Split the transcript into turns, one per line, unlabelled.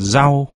rau